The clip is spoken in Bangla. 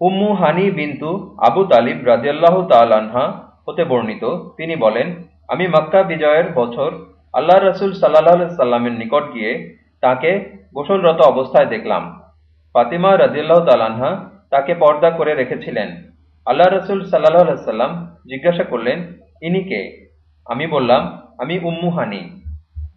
উম্মু হানি বিন্তু আবু তালিব রাজিয়াল্লাহ তালানহা হতে বর্ণিত। তিনি বলেন, আমি মক্কা বিজয়ের বছর আল্লাহ রসুল সাল্লাহ সাল্লামের নিকট গিয়ে তাকে গোসলরত অবস্থায় দেখলাম। ফাতিমা রাজিয়াল্লাহ তালানহা তাকে পর্দা করে রেখেছিলেন। আল্লাহ রসুল সাল্লাহ সাল্লাম জিজ্ঞাসা করলেন, ইনি কে? আমি বললাম, আমি উম্মু হানি।